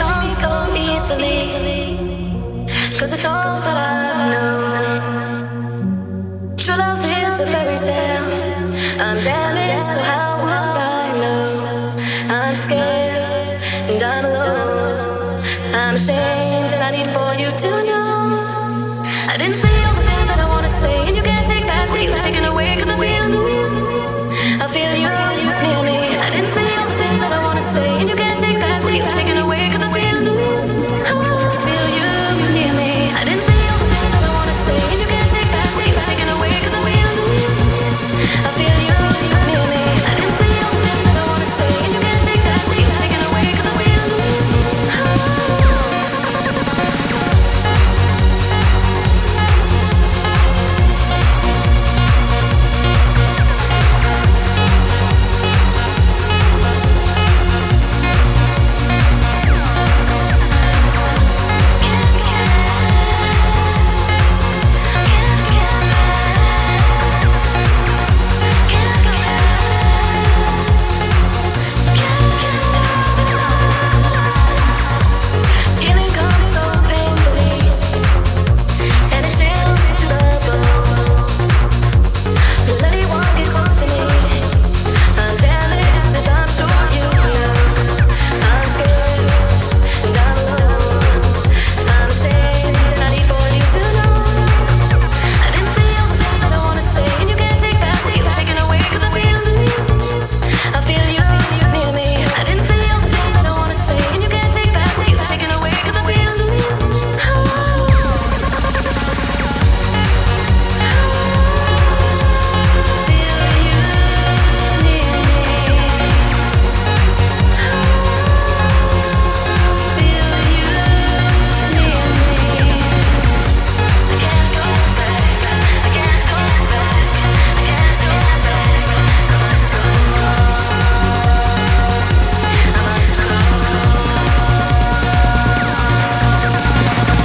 so easily. Cause it's all that I've known. True love is a fairy tale. I'm damaged, so how would I know? I'm scared and I'm alone. I'm ashamed and I need for you to know. I didn't say all the